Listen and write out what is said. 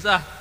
Ngus ah.